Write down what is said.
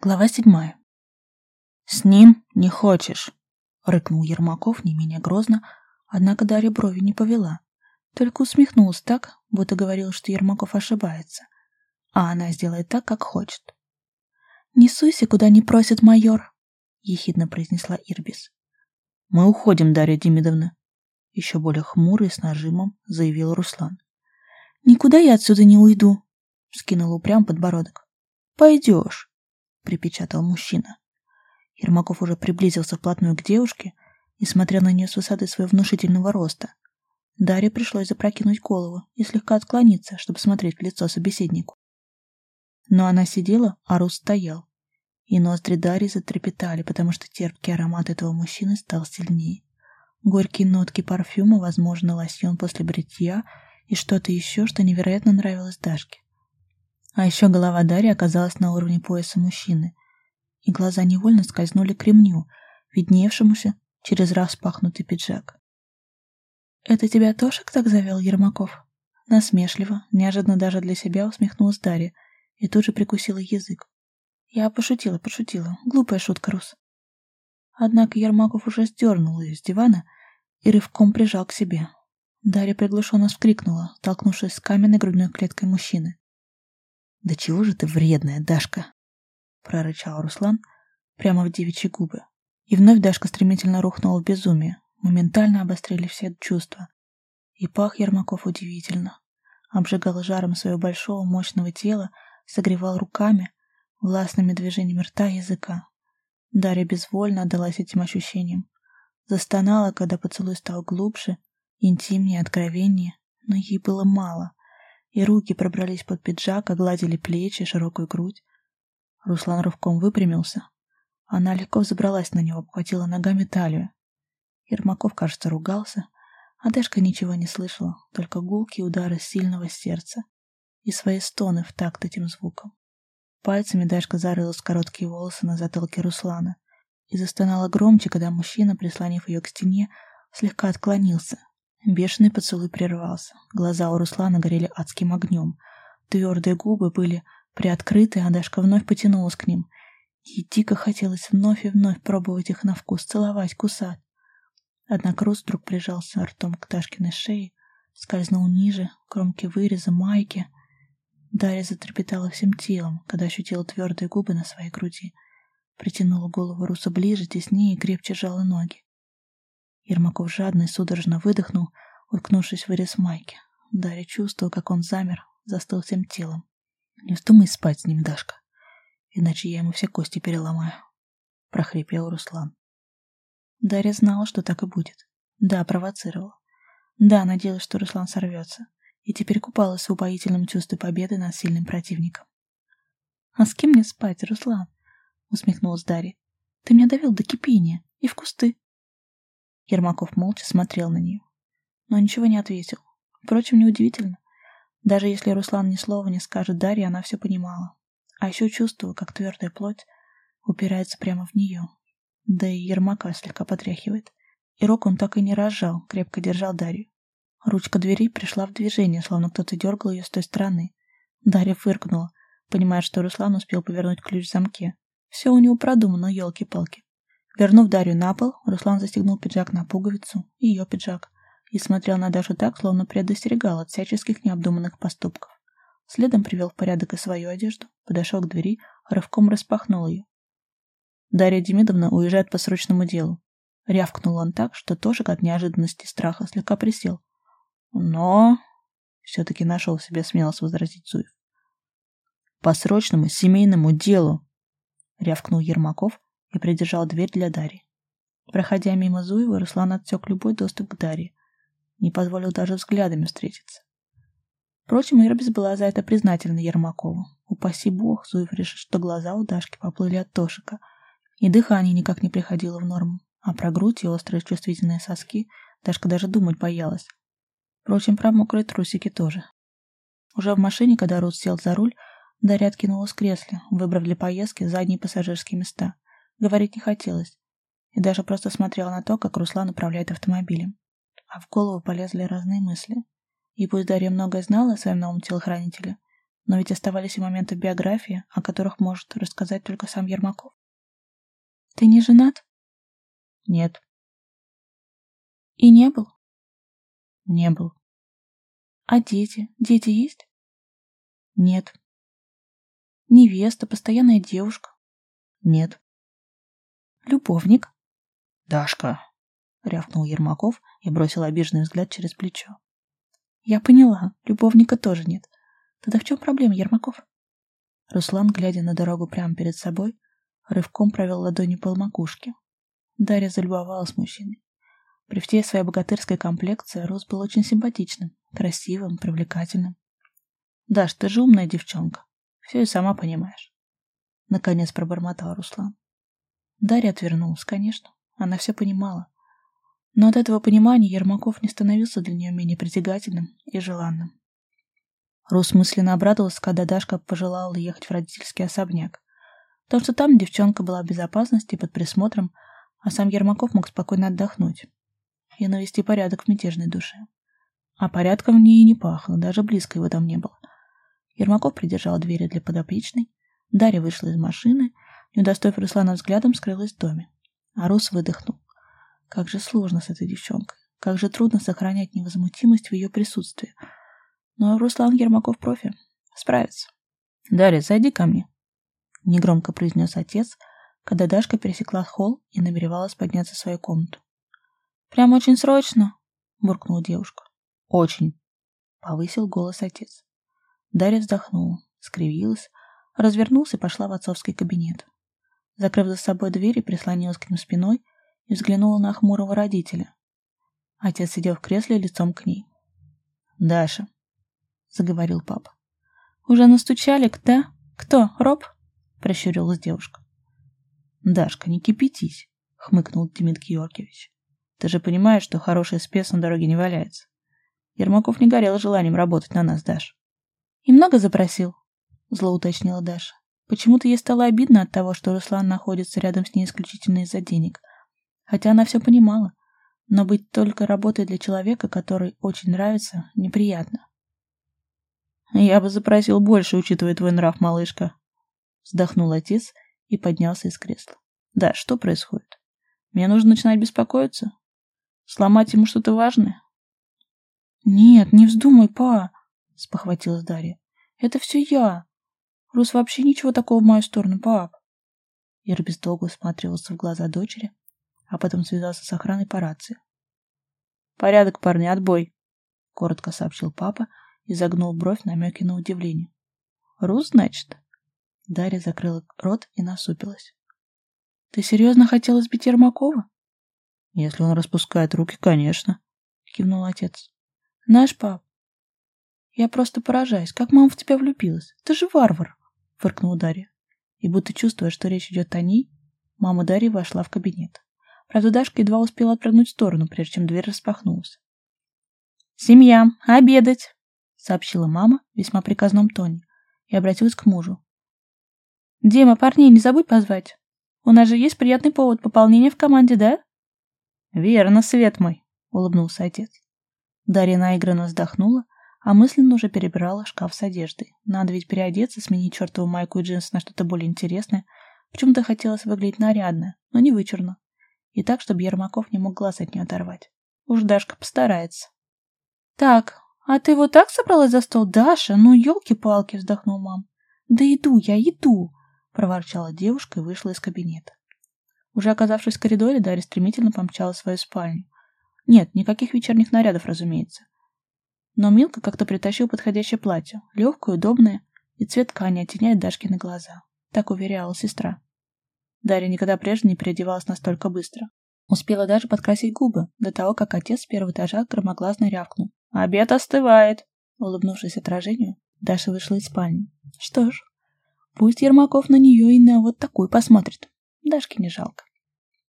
Глава седьмая. «С ним не хочешь», — рыкнул Ермаков не менее грозно, однако Дарья брови не повела, только усмехнулась так, будто говорил, что Ермаков ошибается, а она сделает так, как хочет. «Не суйся, куда не просит майор», — ехидно произнесла Ирбис. «Мы уходим, Дарья Демидовна», — еще более хмуро и с нажимом заявил Руслан. «Никуда я отсюда не уйду», — скинул упрям подбородок. «Пойдешь», припечатал мужчина. Ермаков уже приблизился вплотную к девушке и смотрел на нее с высоты своего внушительного роста. Дарье пришлось запрокинуть голову и слегка отклониться, чтобы смотреть в лицо собеседнику. Но она сидела, а Рус стоял. И ноздри Дарьи затрепетали, потому что терпкий аромат этого мужчины стал сильнее. Горькие нотки парфюма, возможно, лосьон после бритья и что-то еще, что невероятно нравилось Дашке. А еще голова Дарьи оказалась на уровне пояса мужчины, и глаза невольно скользнули к ремню, видневшемуся через распахнутый пиджак. «Это тебя Тошек так завел, Ермаков?» Насмешливо, неожиданно даже для себя усмехнулась Дарья и тут же прикусила язык. «Я пошутила, пошутила. Глупая шутка, Рус». Однако Ермаков уже сдернул ее с дивана и рывком прижал к себе. Дарья приглушенно вскрикнула, столкнувшись с каменной грудной клеткой мужчины. «Да чего же ты вредная, Дашка?» — прорычал Руслан прямо в девичьи губы. И вновь Дашка стремительно рухнула в безумие. Моментально обострили все чувства. И пах Ермаков удивительно. Обжигал жаром своего большого мощного тела, согревал руками, властными движениями рта и языка. Дарья безвольно отдалась этим ощущениям. Застонала, когда поцелуй стал глубже, интимнее, откровеннее, но ей было мало и руки пробрались под пиджак, огладили плечи, широкую грудь. Руслан рывком выпрямился. Она легко взобралась на него, обхватила ногами талию. Ермаков, кажется, ругался, а Дэшка ничего не слышала, только гулкие удары сильного сердца и свои стоны в такт этим звуком. Пальцами Дашка зарылась в короткие волосы на затылке Руслана и застонала громче, когда мужчина, прислонив ее к стене, слегка отклонился, Бешеный поцелуй прервался. Глаза у Руслана горели адским огнем. Твердые губы были приоткрыты, а Дашка вновь потянулась к ним. Ей дико хотелось вновь и вновь пробовать их на вкус, целовать, кусать. Однако Рус вдруг прижался ртом к Дашкиной шее, скользнул ниже, кромки выреза, майки. Дарья затрепетала всем телом, когда ощутила твердые губы на своей груди. Притянула голову Руса ближе, теснее и крепче сжала ноги. Ермаков жадно и судорожно выдохнул, уткнувшись в вырез майки. Дарья чувствовала, как он замер, застыл всем телом. «Не вздумай спать с ним, Дашка, иначе я ему все кости переломаю», — прохрипел Руслан. Дарья знала, что так и будет. Да, провоцировала. Да, надеялась, что Руслан сорвется. И теперь купалась в упоительном чувстве победы над сильным противником. «А с кем мне спать, Руслан?» — усмехнулась Дарья. «Ты меня довел до кипения и в кусты. Ермаков молча смотрел на нее, но ничего не ответил. Впрочем, неудивительно. Даже если Руслан ни слова не скажет Дарье, она все понимала. А еще чувствовала, как твердая плоть упирается прямо в нее. Да и Ермака слегка потряхивает. И рог он так и не разжал, крепко держал Дарью. Ручка двери пришла в движение, словно кто-то дергал ее с той стороны. Дарья фыркнула, понимая, что Руслан успел повернуть ключ в замке. Все у него продумано, елки-палки. Вернув Дарью на пол, Руслан застегнул пиджак на пуговицу, и ее пиджак, и смотрел на Дашу так, словно предостерегал от всяческих необдуманных поступков. Следом привел в порядок и свою одежду, подошел к двери, рывком распахнул ее. Дарья Демидовна уезжает по срочному делу. Рявкнул он так, что тоже от неожиданности и страха слегка присел. Но... Все-таки нашел в себе смелость возразить Зуев. «По срочному семейному делу!» — рявкнул Ермаков, и придержал дверь для Дарьи. Проходя мимо Зуева, Руслан отсек любой доступ к Дарье. Не позволил даже взглядами встретиться. Впрочем, Ирбис была за это признательна Ермакову. Упаси бог, Зуев решил, что глаза у Дашки поплыли от Тошика, и дыхание никак не приходило в норму, а про грудь и острые чувствительные соски Дашка даже думать боялась. Впрочем, про мокрые трусики тоже. Уже в машине, когда Рус сел за руль, Дарья откинулась в кресле, выбрав для поездки задние пассажирские места — Говорить не хотелось. И даже просто смотрела на то, как Руслан управляет автомобилем. А в голову полезли разные мысли. И пусть Дарья многое знала о своем новом телохранителе, Но ведь оставались и моменты биографии, о которых может рассказать только сам Ермаков. «Ты не женат?» «Нет». «И не был?» «Не был». «А дети? Дети есть?» «Нет». «Невеста, постоянная девушка?» «Нет». «Любовник?» «Дашка!» — рявкнул Ермаков и бросил обиженный взгляд через плечо. «Я поняла, любовника тоже нет. Тогда в чем проблема, Ермаков?» Руслан, глядя на дорогу прямо перед собой, рывком провел ладонью по макушке. Дарья залюбовалась мужчиной. При всей своей богатырской комплекции Рус был очень симпатичным, красивым, привлекательным. «Даш, ты же умная девчонка. Все и сама понимаешь». Наконец пробормотал Руслан. Дарья отвернулась, конечно. Она все понимала. Но от этого понимания Ермаков не становился для нее менее притягательным и желанным. Рус мысленно обрадовался, когда Дашка пожелала ехать в родительский особняк. То, что там девчонка была в безопасности под присмотром, а сам Ермаков мог спокойно отдохнуть и навести порядок в мятежной душе. А порядком в ней и не пахло, даже близко его там не было. Ермаков придержал двери для подопечной, Дарья вышла из машины, не удостоив Руслана взглядом, скрылась в доме. А Рус выдохнул. Как же сложно с этой девчонкой, как же трудно сохранять невозмутимость в ее присутствии. Но Руслан Ермаков профи, справится. «Дарья, зайди ко мне», — негромко произнес отец, когда Дашка пересекла холл и намеревалась подняться в свою комнату. «Прям очень срочно?» — буркнула девушка. «Очень», — повысил голос отец. Дарья вздохнула, скривилась, развернулась и пошла в отцовский кабинет. Закрыв за собой дверь и прислонилась к ним спиной и взглянула на хмурого родителя. Отец сидел в кресле лицом к ней. «Даша», — заговорил папа. «Уже настучали, да? Кто, Роб?» — прищурилась девушка. «Дашка, не кипятись», — хмыкнул Демид Георгиевич. «Ты же понимаешь, что хороший спец на дороге не валяется. Ермаков не горел желанием работать на нас, Даш». «И много запросил?» — зло уточнила Даша. Почему-то ей стало обидно от того, что Руслан находится рядом с ней исключительно из-за денег. Хотя она все понимала. Но быть только работой для человека, который очень нравится, неприятно. «Я бы запросил больше, учитывая твой нрав, малышка», — вздохнул отец и поднялся из кресла. «Да, что происходит? Мне нужно начинать беспокоиться? Сломать ему что-то важное?» «Нет, не вздумай, па!» — спохватилась Дарья. «Это все я. Рус вообще ничего такого в мою сторону, пап!» Ира бездолго усматривался в глаза дочери, а потом связался с охраной по рации. «Порядок, парни, отбой!» — коротко сообщил папа и загнул бровь намеки на удивление. «Рус, значит?» Дарья закрыла рот и насупилась. «Ты серьезно хотел избить Ермакова?» «Если он распускает руки, конечно», — кивнул отец. «Знаешь, пап, я просто поражаюсь, как мама в тебя влюбилась. Ты же варвар!» — фыркнула Дарья. И будто чувствуя, что речь идет о ней, мама Дарьи вошла в кабинет. Правда, Дашка едва успела отпрыгнуть в сторону, прежде чем дверь распахнулась. «Семья, обедать!» — сообщила мама весьма приказном тоне и обратилась к мужу. «Дима, парней не забудь позвать. У нас же есть приятный повод пополнения в команде, да?» «Верно, свет мой», — улыбнулся отец. Дарья наигранно вздохнула, а мысленно уже перебирала шкаф с одеждой. Надо ведь переодеться, сменить чертову майку и джинсы на что-то более интересное. Почему-то хотелось выглядеть нарядно, но не вычурно. И так, чтобы Ермаков не мог глаз от нее оторвать. Уж Дашка постарается. «Так, а ты вот так собралась за стол, Даша? Ну, елки-палки!» — вздохнул мам. «Да иду я, иду!» — проворчала девушка и вышла из кабинета. Уже оказавшись в коридоре, Дарья стремительно помчала в свою спальню. Нет, никаких вечерних нарядов, разумеется. Но Милка как-то притащил подходящее платье, легкое, удобное, и цвет ткани оттеняет Дашкины глаза. Так уверяла сестра. Дарья никогда прежде не переодевалась настолько быстро. Успела даже подкрасить губы, до того, как отец с первого этажа громогласно рявкнул. «Обед остывает!» Улыбнувшись отражению, Даша вышла из спальни. Что ж, пусть Ермаков на нее и на вот такую посмотрит. Дашке не жалко.